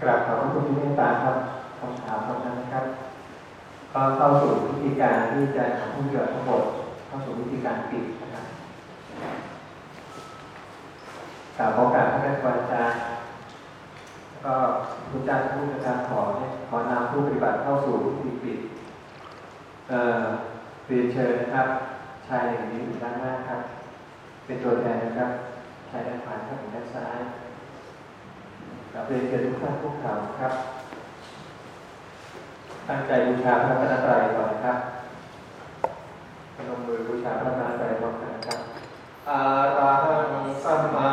กราบขอบพระคุณที่เมตตาครับคำถามคำนั้นนะครับ ก็เข้าสู่วิธีการที่จะทำให้เกิดทั้งหมดเข้าสู่วิธีการปิดนะครับกราบขอกราบพระแม่ครูอาจารย์ก็คุณอาจารย์ผู้อาจารย์ขอให้ขอนำผู้ปฏิบัติเข้าสู่วิธีปิดเอ่อเรียนเชิญนะครับชายอย่างนี้อยู่ด้านหน้าครับ เป็นตัวแทนนะครับชายด้านขวาครับด้านซ้าย กราบเรียนเชิญทุกท่านทุกท่านครับ ตั้งใจบูชาพระรัตนตรัยก่อนครับพนมมือบูชาพระรัตนตรัยก่อนครับอาราหังสัมมา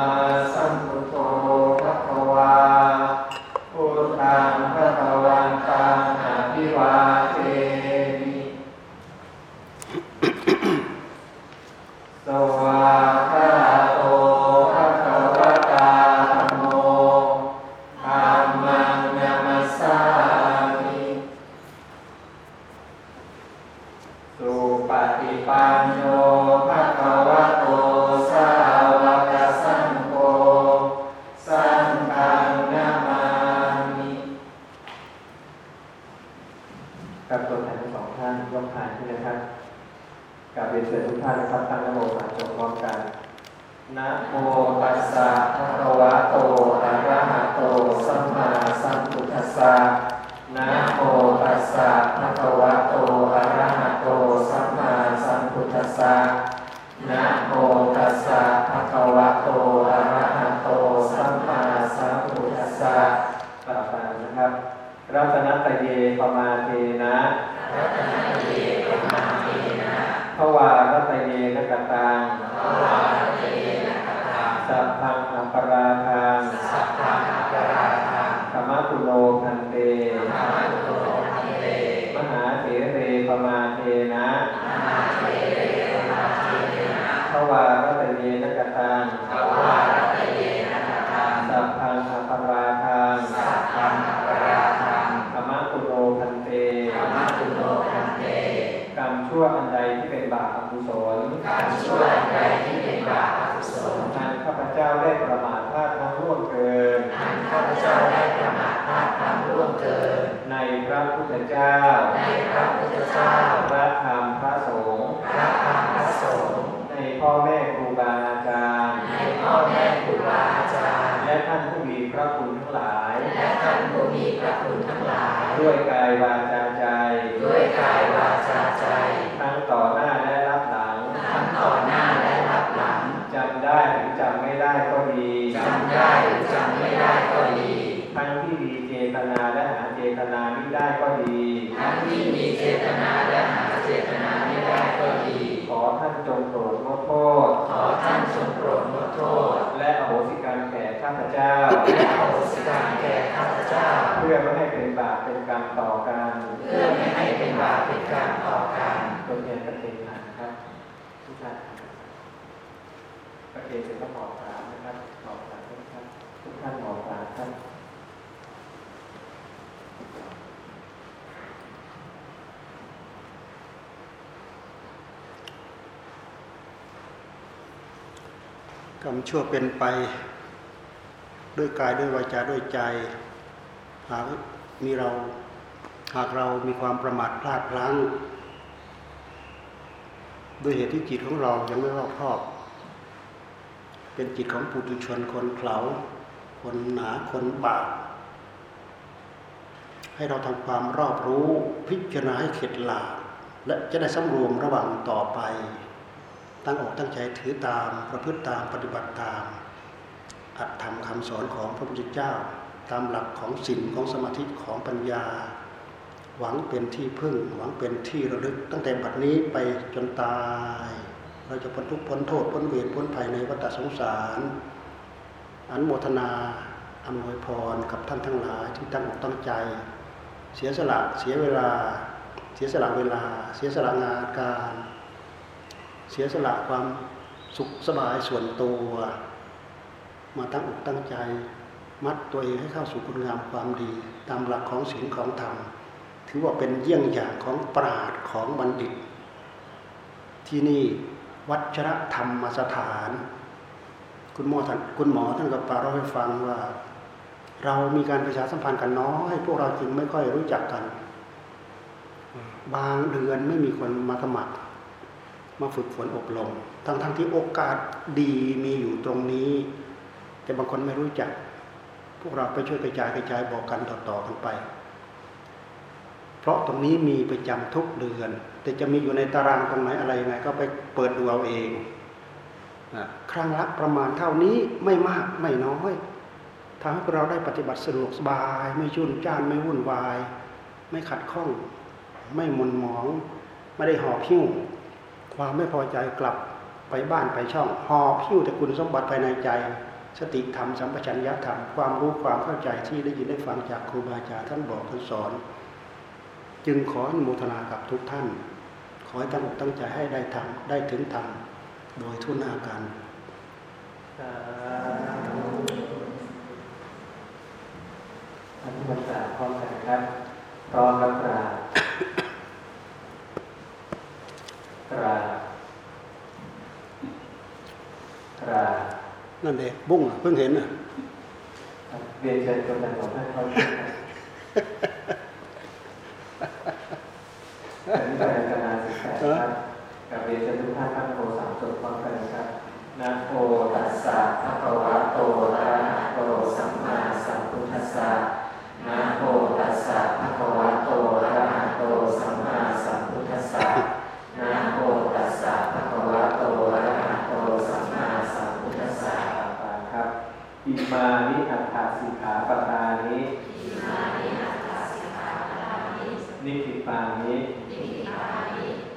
บาป จำไม่ได้ก็ดี ทั้งที่มีเจตนาและหาเจตนาไม่ได้ก็ดี ทั้งที่มีเจตนาและหาเจตนาไม่ได้ก็ดี ขอท่านจงโปรดงดโทษ ขอท่านทรงโปรดลดโทษ และอโหสิกรรมแก่ข้าพเจ้า และอโหสิกรรมแก่ข้าพเจ้า เพื่อไม่ให้เป็นบาปเป็นกรรมต่อกันเพื่อไม่ให้เป็นบาปเป็นกรรมต่อกันตัวแทนประเทศไทยนะครับทุกท่านประเทศเสร็จก็หมอบกราบนะครับ ท่านหมอบกราท่านกรรมชั่วเป็นไป ด้วยกายด้วยวาจาด้วยใจหากมีเราหากเรามีความประมาทพลาดพลั้งด้วยเหตุที่จิตของเรายังไม่รอบคอบ เป็นจิตของปุถุชนคนเขลา คนหนาคนบาปให้เราทำความรอบรู้พิจารณาให้เข็ดหลาบและจะได้สำรวมระหว่างต่อไป ตั้งอกตั้งใจถือตามประพฤติตามปฏิบัติตาม อัดทำคำสอนของพระพุทธเจ้า ตามหลักของศีลของสมาธิของปัญญา หวังเป็นที่พึ่ง หวังเป็นที่ระลึก ตั้งแต่บัดนี้ไปจนตาย เราจะพ้นทุกข์พ้นโทษพ้นเวรพ้นภัยในวัฏสงสาร อันโมทนาอำนวยพรกับท่านทั้งหลายที่ตั้งอกตั้งใจ เสียสละเสียเวลา เสียสละเวลา เสียสละงานการ เสียสละความสุขสบายส่วนตัว มาตั้งอกตั้งใจ มัดตัวเองให้เข้าสู่คุณงามความดี ตามหลักของศีลของธรรม ถือว่าเป็นเยี่ยงอย่างของปราดของบัณฑิต ที่นี่วัชรธรรมสถาน คุณหมอท่านคุณหมอท่านก็ปรารภให้ฟังว่า เรามีการประชาสัมพันธ์กันน้อย พวกเราจึงไม่ค่อยรู้จักกัน บางเดือนไม่มีคนมาสมัคร มาฝึกฝนอบรมทั้งทั้งที่โอกาสดีมีอยู่ตรงนี้ แต่บางคนไม่รู้จัก พวกเราไปช่วยกระจายกระจายบอกกันต่อๆกันไป เพราะตรงนี้มีประจำทุกเดือน แต่จะมีอยู่ในตารางตรงไหนอะไรยังไงก็ไปเปิดดูเอาเอง ครั้งละประมาณเท่านี้ไม่มากไม่น้อยทำให้เราได้ปฏิบัติสะดวกสบาย ไม่ชุ่นจ้านไม่วุ่นวาย ไม่ขัดข้อง ไม่มุนหมอง ไม่ได้หอบหิ้ว ความไม่พอใจกลับไปบ้านไปช่องหอบหิ้วแต่คุณสมบัติภายในใจ สติธรรมสัมปชัญญะธรรมความรู้ความเข้าใจที่ได้ยินได้ฟังจากครูบาอาจารย์ท่านบอกท่านสอน จึงขออนุโมทนากับทุกท่าน ขอให้ตั้งอกตั้งใจให้ได้ทำได้ถึงธรรม โดยทุนอาการสาธุอนุโมทนาพร้อมกันนะครับพร้อมกับกราบกราบกราบนั่นเองบุ้งอะเพิ่งเห็นอะเรียนเชิญตัวแทนของท่านเข้าร่วมครับอันนี้เป็นการนาสิกขาครับกับเรียนเชิญทุกท่านตั้งโมสามจบพร้อมกันนะครับนะ โมตัสสะภะคะวะโตอะระหะโตสัมมาสัมพุทธัสสะนะโมตัสสะภะคะวะโตอะระหะโตสัมมาสัมพุทธัสสะนะโมตัสสะภะคะวะโตอะระหะโตสัมมาสัมพุทธัสสะครับอิมานิอัตถสิกขาปทานินิพิปานิ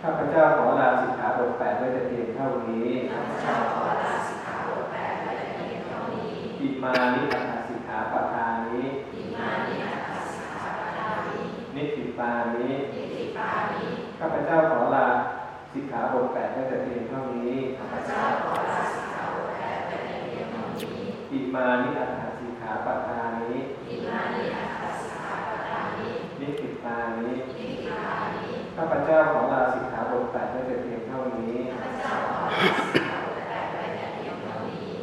ข้าพเจ้าขอลาสิกขาบทแปดไว้แต่เพียงเท่านี้อิ มานิอัตถสิกขาปทานินิพิปานิข้าพเจ้าขอลาสิกขาบทแปดไว้แต่เพียงเท่านี้อิมานิอัตถสิกขาปทานินิสิตานิข้าพเจ้าขอลาสิกขาบทแปดไว้แต่เพียงเท่านี้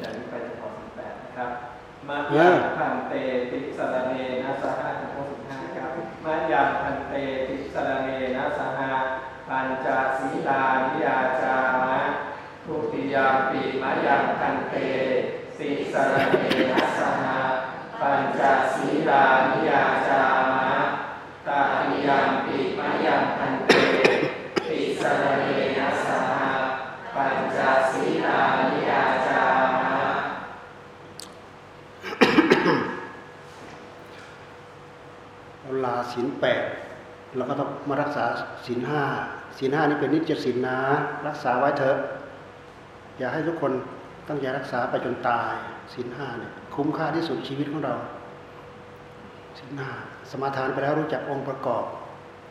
จากนี้ไปจะขอสิบแปดนะครับ มายังพันเตติสรเนนะสหะถึงข้อสิบห้าครับมายังพันเตติสรเนนะสหะปัญจศีลานิยาจามะทุติยามปีมายังพันเตติสรเนนะสหะปัญจศีลานิยาจามะตาติยัมปิมะยังพันเตสิสรเนนะสหะปัญจศีลานิยาจามะ เราลา ศีลแปดเราก็ต้องมารักษาศีลห้าศีลห้านี่เป็นนิจศีลนะ รักษาไว้เถอะ อย่าให้ทุกคนตั้งใจรักษาไปจนตายศีลห้าเนี่ยคุ้มค่าที่สุดชีวิตของเราศีลห้าสมาทานไปแล้วรู้จักองค์ประกอบ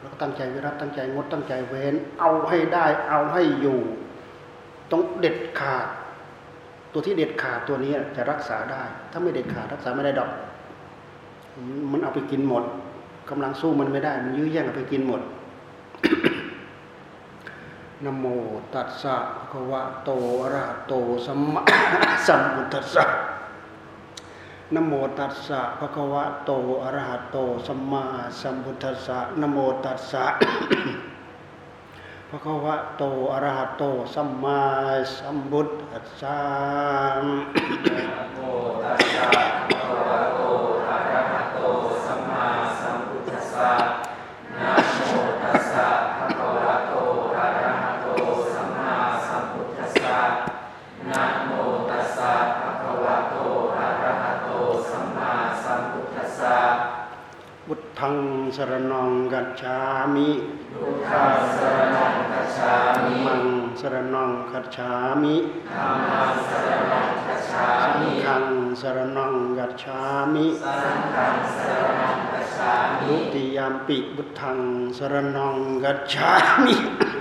แล้วก็ตั้งใจไว้รับตั้งใจงดตั้งใจเว้น เอาให้ได้เอาให้อยู่ ต้องเด็ดขาด ตัวที่เด็ดขาดตัวนี้จะรักษาได้ ถ้าไม่เด็ดขาดรักษาไม่ได้ดอก มันเอาไปกินหมด กำลังสู้มันไม่ได้ มันยื้อแย่งไปกินหมดนโมตัสสะภะคะวะโตอะระหะโตสัมมาสัมพุทธัสสะนโมตัสสะภะคะวะโตอะระหะโตสัมมาสัมพุทธัสสะนโมตัสสะภะคะวะโตอะระหะโตสัมมาสัมพุทธัสสะนโมตัสสะภะคะวะโตอะระหะโตสัมมาสัมพุทธัสสะนะโมตัสสะภะคะวะโตอะระหะโตสัมมาสัมพุทธัสสะนะโมตัสสะภะคะวะโตอะระหะโตสัมมาสัมพุทธัสสะ พุ ทธังสรณังกัจฉามิพุทธังสรณังคัจฉามิมังสรณังกัจฉามิธัมมังสรณังคัจฉาสังมิฆังสรณังกัจฉามิ สังฆังสรณังคัจฉามิ ทุติยามปิพุทธังสรณังกัจฉามิ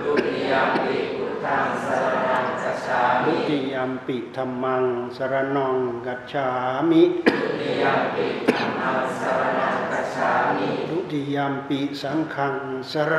ทุติยมปิพุทธังสรณังคัจฉาทุมิติยามปิธัมมังสรณังกัจฉามิ ทุติยมปิธัมมังสรณังคัจฉามิ ทุติยามปิสังฆังสร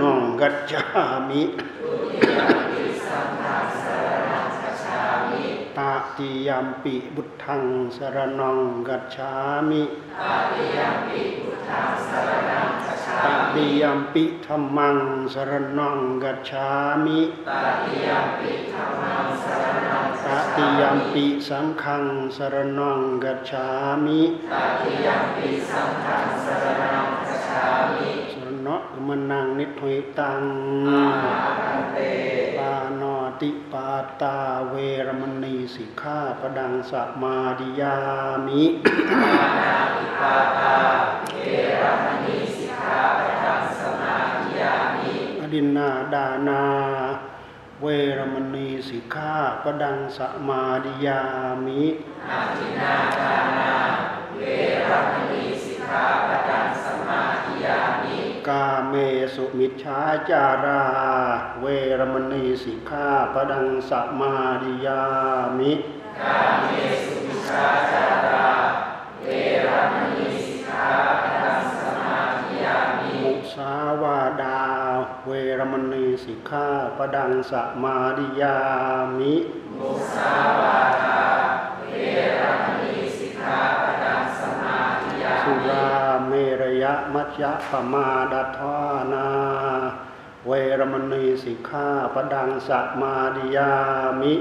ณังกัจฉามิทุติยมปิสังฆังสรณังคัจฉามิตตาติยัมปิบุตทังสรณังกัจฉามิตาติยัมปิพุทธังสรณังคัจฉา ตติยัมปิธรรมังสรณังกัจฉามิตาติยัมปิธัมมังสรณังตติยัมปิสังฆังสรณังกัจฉามิตาติยัมปิสังฆังสรณังคัจฉามิสรณะมนังนิทหิตังอาหันเตปาโนติปาตาเวรมณีสิกขาปดังสมาดิยามิอานาติปาตาเวรมณีสิกขาปะทังสมาธิยามิ อ ดินนาดานา เวรมณีสิกขาปดังสมาดิยามิอาทินนาทานา เวรมณีสิกขาปะทังสมาธิยามิ กาเมสุมิชฌาจารา เวรมณีสิกขาปดังสมาดิยามิ กาเมสุมิชาจาราเวรมณีสิกขาปะทังสมาธิยามิ มุสาวาดา เวรมณีสิกขาปดังสมาดิยามิมุสาวาทาเวรมณีสิกขาปะทังสมาธิยาสุมิราเมรยะมัจจปมาดาทานา เวรมณีสิกขาปดังสมาดิยามิ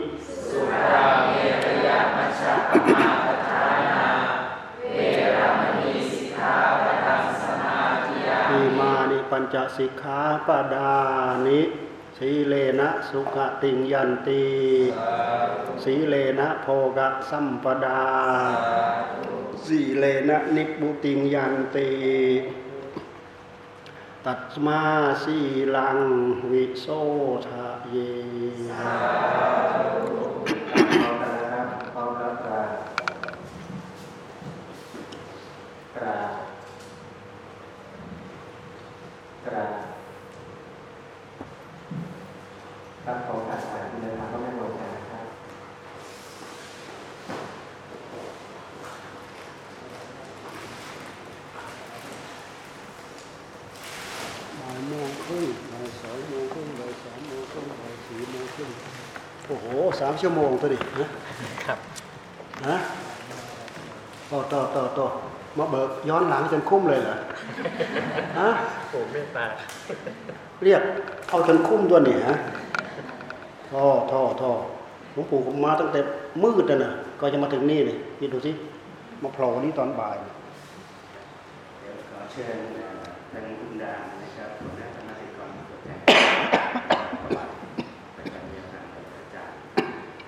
สุราเมรยมัชฌะปมาทฐานา ปัญจสิกขาปดานิสีเลนะสุขติงยันตีสีเลนะโพกะสัมปดา สีเลนะนิพุติงยันตีตัตมาสีลังวิโสทะเย พร้อมกันนะครับพร้อมรับกราบกราบกราบครับขอการอ่านที่นะครับก็ไม่หมดนะครับ บ่ายโมงครึ่งบ่ายสองโมงครึ่งบ่ายสามโมงครึ่งบ่ายสี่โมงครึ่งโอ้โหสามชั่วโมงตัวดิฮะครับฮะต่อต่อต่อต่อมาเบิกย้อนหลังจนคุ้มเลยเหรอฮะผมเมตตาเรียกเอาจนคุ้มตัวนี่ฮะท่อท่อท่อหลวงปู่ผมมาตั้งแต่มืดนะน่ะก็จะมาถึงนี่นี่คิดดูสิมาโผล่นี่ตอนบ่ายเดี๋ยวขอเชิญเอ่อทางคุณดามนะครับหัวหน้าคณะศิลปกรตัวแทนประวัติประจำเรียนทางอาจารย์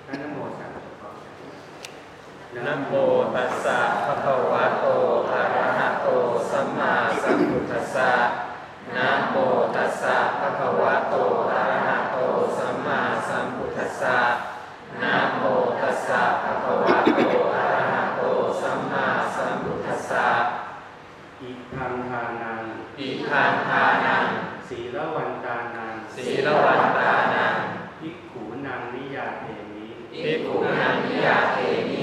ท่านนโมสามจบพร้อมกัน นะโมตัสสะภะคะวะโตอะระหะโตสัมมาสัมพุทธัสสะนะโมตัสสะภะคะวะโตอะระหะโตสัมมาสัมพุทธัสสะนะโมตัสสะภะคะวะโตอะระหะโตสัมมาสัมพุทธัสสะอิทังทานังอิทังทานัง ศีลวันตานัง ศีลวันตานัง ภิกขุนังนิยาเทมิ ภิกขุนังนิยาเทมิ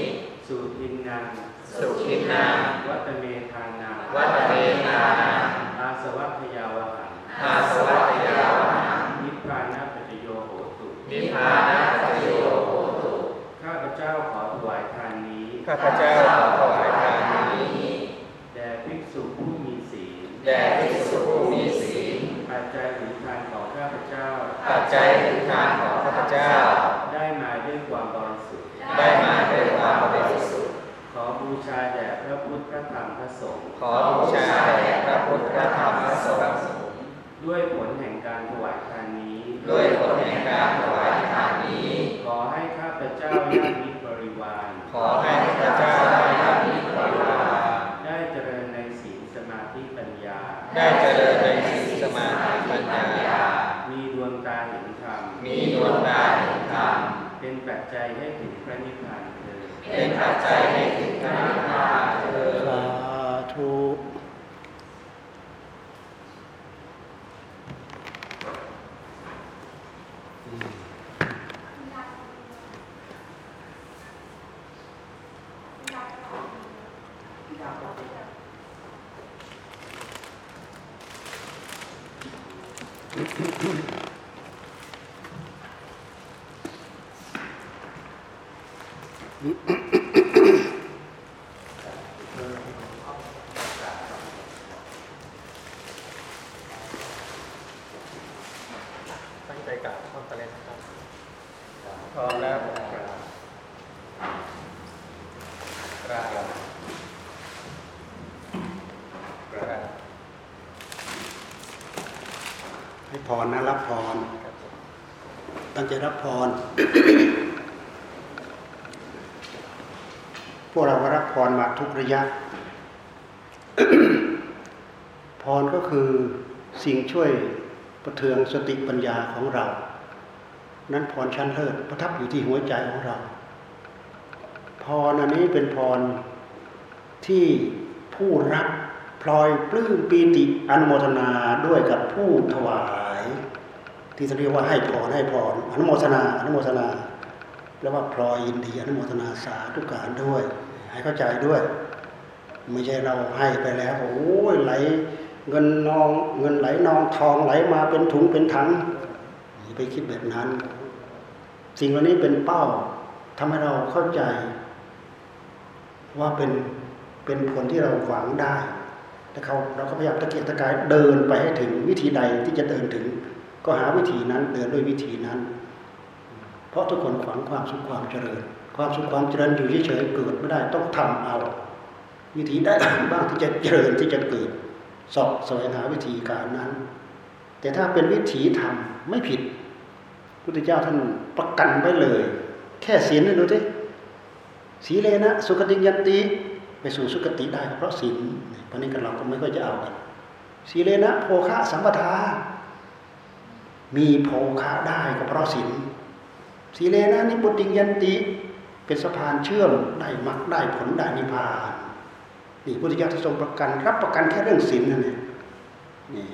สุทินนัง สุขินัง วัตเมทานัง วัตเมนานัง อาสวัคยาวหัง อาสวัตยาวหัง นิพพานะปัจจโยโหตุ นิพพานะปัจโยโหตุ ข้าพเจ้าขอถวายทานนี้ ข้าพเจ้าขอถวายทานนี้ แด่ภิกษุผู้มีศีล แด่ภิกษุผู้มีศีล ปัจจัยถึงทานของข้าพเจ้า ปัจจัยถึงทานของข้าพเจ้า ได้มาด้วยความบริสุทธิ์ ได้มาด้วยความบริสุทธิ์ ขอบูชาแด่พระพุทธพระธรรมพระสงฆ์ ขอบูชาแด่ พระพุทธพระธรรมพระสงฆ์ด้วยผลแห่งการถวายทานนี้ ด้วยผลแห่งการถวายทานนี้ ขอให้ข้าพเจ้า ตั้งใจกราบพร้อมกันเลยนะครับพร้อมแล้วกราบกราบกราบให้พรนะรับพรตั้งใจรับพร พวกเราก็รับ พรมาทุกระยะ พรก็คือสิ่งช่วยประเทืองสติปัญญาของเรา นั้นพรชั้นเลิศประทับอยู่ที่หัวใจของเรา พรอันนี้เป็นพรที่ผู้รับพลอยปลื้มปีติอนุโมทนาด้วยกับผู้ถวาย ที่เรียกว่าให้พรให้พรอนุโมทนาอนุโมทนาแปลว่าพลอยยินดีอนุโมทนาสาธุการด้วย ให้เข้าใจด้วย ไม่ใช่เราให้ไปแล้วโอ้ยไหลเงินนองเงินไหลนองทองไหลมาเป็นถุงเป็นถังอย่าไปคิดแบบนั้น สิ่งเหล่านี้เป็นเป้าทำให้เราเข้าใจ ว่าเป็นเป็นผลที่เราหวังได้แต่เขาเราก็พยายามตะเกียกตะกายเดินไปให้ถึงวิธีใดที่จะเดินถึง ก็หาวิธีนั้นเดินด้วยวิธีนั้น เพราะทุกคนขวางความสุขความเจริญ ความสุขความเจริญอยู่เฉยๆเกิดไม่ได้ต้องทำเอา วิธีได้บ้างที่จะเจริญที่จะเกิดสอบแสวงหาวิธีการนั้น แต่ถ้าเป็นวิถีทำไม่ผิดพุทธเจ้าท่านประกันไว้เลย แค่ศีลนี่ดูสิสีเลนะ สุขติยันติไปสู่สุคติได้เพราะศีลเพราะนี้กันเราก็ไม่ค่อยจะเอากันสีเลนะโภคะสัมปทา มีโภคะได้ก็เพราะศีลสีเลนะนิพุติยันติ เป็นสะพานเชื่อมได้มรรคได้ผลได้นิพพานนี่พุทธเจ้าทรงประกัน รับประกันแค่เรื่องศีลนั่นเองนี่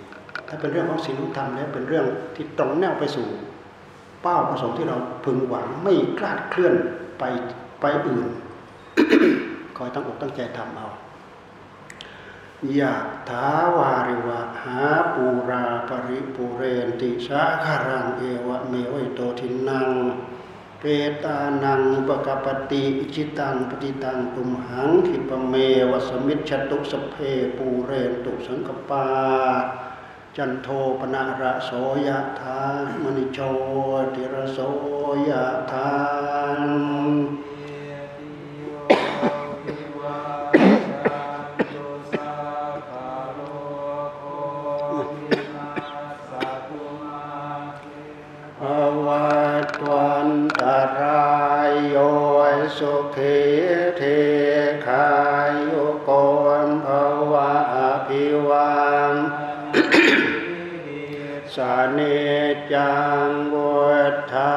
ถ้าเป็นเรื่องของศีลธรรมแล้วเป็นเรื่องที่ตรงแนวไปสู่ เป้าประสงค์ที่เราพึงหวังไม่คลาดเคลื่อนไปไปอื่นคอยตั้งอกตั้งใจทำเอายะถาวาริวะหาปูรา ปะริปูเรนติสาคะรังเอวะเมวะ อิโตทินนัง เปตานัง อุปะกัปปะติอิจฉิตังปัตถิตังตุมหัง ขิปปะเมวะ สะมิชฌะตุ สัพเพปูเรนตุสังกปา จันโทปนะระโสยะธามณิโชติระโสยะธาภวัต วันตรายโยสุขีเทคายุโกมภวะอภิวังสาเนจังบุตธา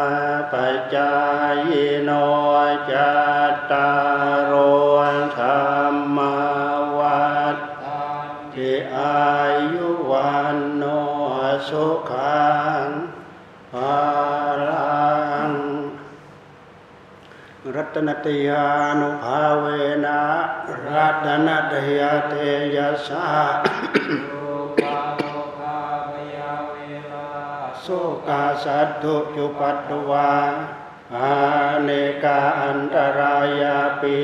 ปจา ตนตยานุภาเวนะรัตนตยาเตยสสะโสกาสัตถุจุปัตตวาอาเนกาอันตรายาปี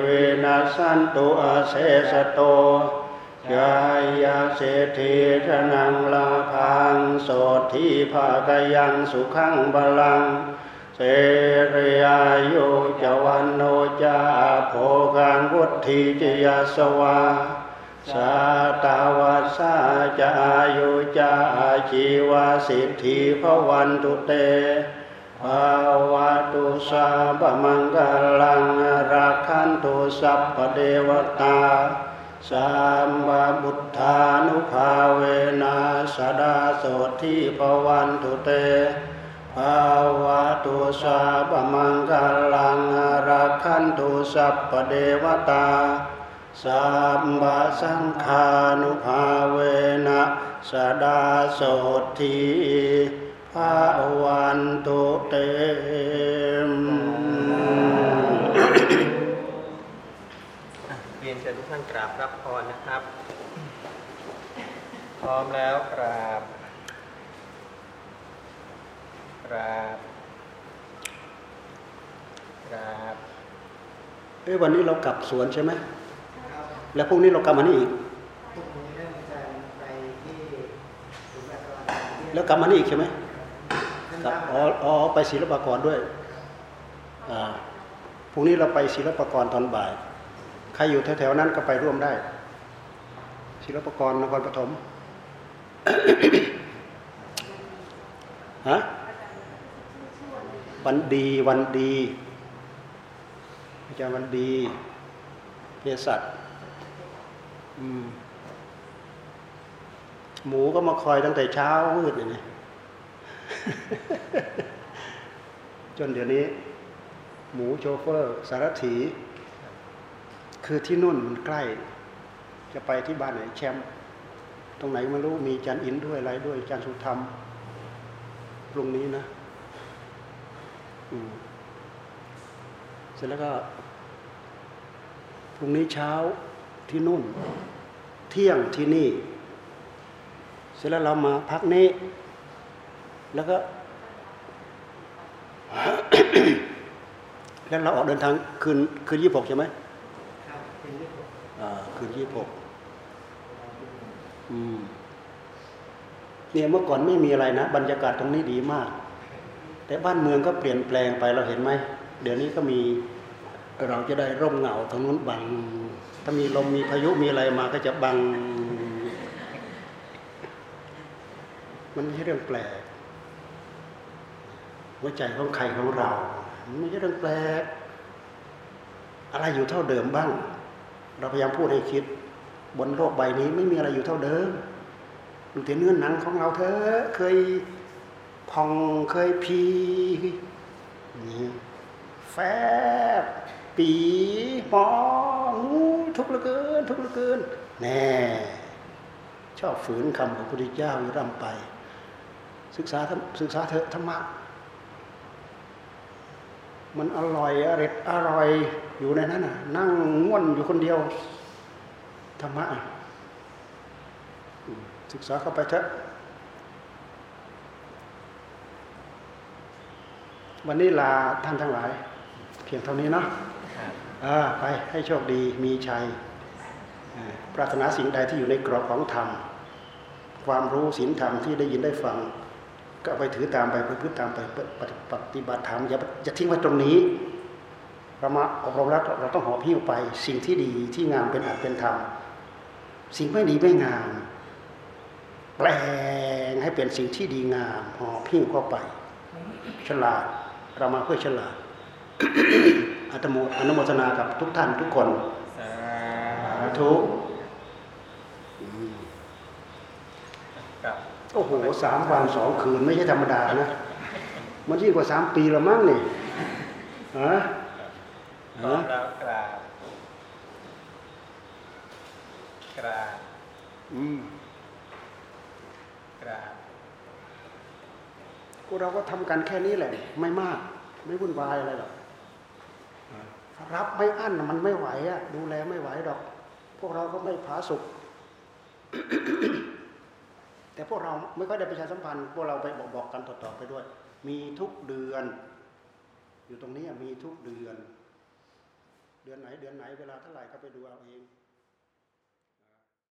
เวนัสันตุอาเสสโตยายาเศรษฐีธนังลาพังโสทีภาคยังสุขังบาลัง เสรีอายุจวันโนจาโภกังวุฒิจยาสวาสาตาวัสาจายุจาชีวาสิทธิพวันตุเตภาวะตุสาบมังกลังรักขันตุสัพเดวตาสัมมาบุทธานุภาเวนะสดาโสทิภวันตุเต ภาวะตุสาบมังกลังรักขันตุสัพพเดวตาสัมมาสังฆานุภาเวนะสดาโสทิภาวันตุเตมเรียนเชิญทุกท่านกราบรับพรนะครับ พร้อมแล้วกราบ กราบกราบเอ้ยวันนี้เรากลับสวนใช่ไหมแล้วพรุ่งนี้เรากลับมานี่อีกพวกนี้เริ่มจะไปที่ศูนย์แบบตลาดที่แล้วกลับมานี่อีกใช่ไหมท่านกลับบ้านอ๋ออ๋อไปศิลปากรด้วยอ่าพรุ่งนี้เราไปศิลปากรตอนบ่ายใครอยู่แถวๆนั้นก็ไปร่วมได้ ศิลปากรนครปฐมฮะ วันดีวันดีอาจารย์วันดีเภสัชหมูก็มาคอยตั้งแต่เช้ามืดเลยนี่จนเดี๋ยวนี้ หมูโชเฟอร์ สารถี คือที่นู่นมันใกล้ จะไปที่บ้านไหนแชมป์ตรงไหนไม่รู้มีจันอินด้วยอะไรด้วยจันสุธรรมพรุ่งนี้นะ เสร็จแล้วก็พรุ่งนี้เช้าที่นู่น เที่ยงที่นี่ เสร็จแล้วเรามาพักนี้ แล้วก็ แล้วเราออกเดินทางคืนคืนยี่หกใช่ไหมครับเป็นที่ผมอ่าคืนยี่หกอืมเนี่ยเมื่อก่อนไม่มีอะไรนะ บรรยากาศตรงนี้ดีมาก แต่บ้านเมืองก็เปลี่ยนแปลงไปเราเห็นไหมเดี๋ยวนี้ก็มีเราจะได้ร่มเงาตรงนู้นบัง ถ้ามีลมมีพายุมีอะไรมาก็จะบัง มันไม่ใช่เรื่องแปลกหัวใจของใครของเรามันไม่ใช่เรื่องแปลก อะไรอยู่เท่าเดิมบ้าง เราพยายามพูดให้คิด บนโลกใบนี้ไม่มีอะไรอยู่เท่าเดิมดูแต่เนื้อหนังของเราเธอะเคย พองเคยพีนี่แฟบปีหมองทุกข์เหลือเกิน ทุกข์เหลือเกิน แน่ชอบฝืนคำของพระพุทธเจ้าอยู่ร่ำไป ศึกษาศึกษาเถอะธรรมะมันอร่อยอร็ดอร่อยอยู่ในนั้นน่ะ นั่งง่วนอยู่คนเดียว ธรรมะศึกษาเข้าไปเถอะ วันนี้ลาท่านทั้งหลาย เพียงเท่านี้เนาะไปให้โชคดีมีชัยปรารถนาสิ่งใดที่อยู่ในกรอบของธรรม ความรู้ศีลธรรมที่ได้ยินได้ฟัง ก็ไปถือตามไปประพฤติตามไปปฏิปฏิบัติธรรมอย่าอย่าทิ้งไว้ตรงนี้เรามาอบรมแล้วเราต้องหอบหิ้วไป สิ่งที่ดีที่งามเป็นอัตเป็นธรรม สิ่งไม่ดีไม่งาม แปลงให้เป็นสิ่งที่ดีงามหอบหิ้วเข้าไป ฉลาด เรามาเพื่อฉลาดอัตโมอนุโมทนากับทุกท่านทุกคนสาสาธุอืมกับโอ้โหสามวันสองคืนไม่ใช่ธรรมดานะ มันยิ่งกว่าสามปีละมั้งนี่ฮะพร้อฮะมแล้วกราบกราบอืม กราบ พวกเราก็ทำกันแค่นี้แหละ ไม่มาก ไม่วุ่นวายอะไรหรอกรับไม่อั้นมันไม่ไหวอะดูแลไม่ไหวหรอก พวกเราก็ไม่ผาสุกแต่พวกเราไม่ค่อยได้ประชาสัมพันธ์พวกเราไปบอกบอกกันต่อๆไปด้วย มีทุกเดือน อยู่ตรงนี้มีทุกเดือน เดือนไหน เดือนไหนเวลาเท่าไหร่ก็ไปดูเอาเอง